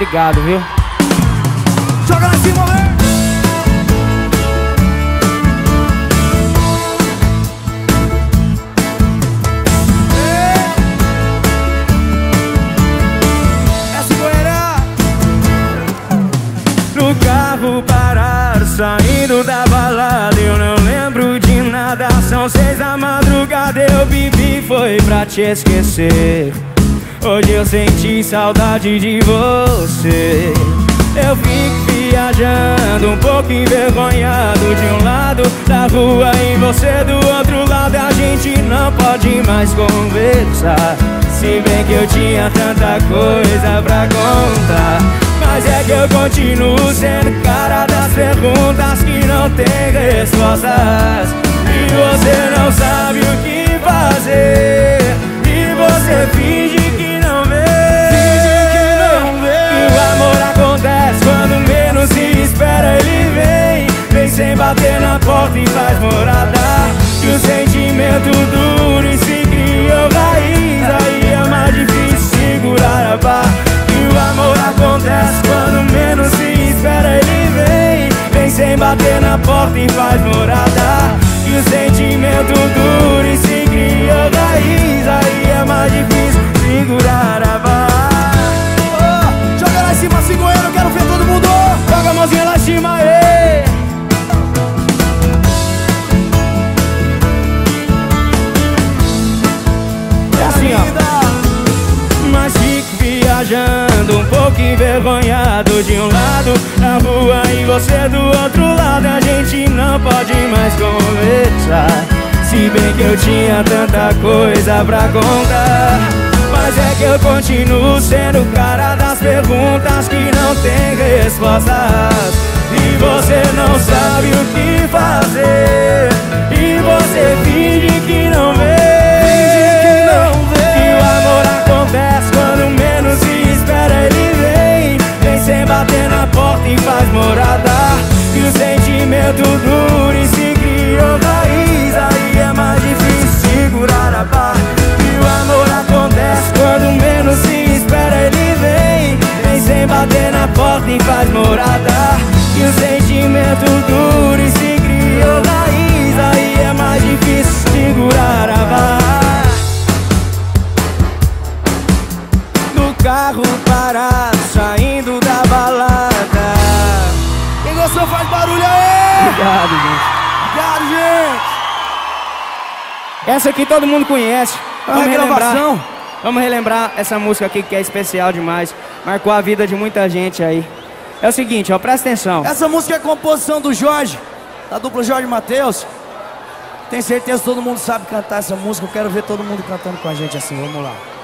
Obrigado, viu? Joga lá em cima, vem! No carro parar, saindo da balada Eu não lembro de nada São seis da madrugada Eu bebi, foi pra te esquecer Hoje eu senti saudade de você. Eu fico viajando, um pouco envergonhado De um lado da rua e você do outro lado. A gente não pode mais conversar. Se bem que eu tinha tanta coisa pra contar. Mas é que eu continuo sendo cara das perguntas Que não tem respostas. E você não sabe o que porta e faz morada E o sentimento duro e se criou raiz. Aí é mais difícil segurar a barra E o amor acontece quando menos se espera. Ele vem, vem sem bater na porta e faz morada E o sentimento duro e se viajando, um pouco envergonhado De um lado da rua e você do outro lado A gente não pode mais conversar. Se bem que eu tinha tanta coisa pra contar Mas é que eu continuo sendo o cara das perguntas Que não tem respostas. E você não sabe o que fazer carro parado, saindo da balada Quem gostou faz barulho aí! Obrigado, gente Obrigado, gente! Essa aqui todo mundo conhece. Vamos Vai, relembrar. gravação? Vamos relembrar essa música aqui que é especial demais. Marcou a vida de muita gente aí. É o seguinte, ó, presta atenção. Essa música é composição do Jorge, da dupla Jorge Matheus. Tenho certeza que todo mundo sabe cantar essa música. Eu quero ver todo mundo cantando com a gente assim. Vamos lá.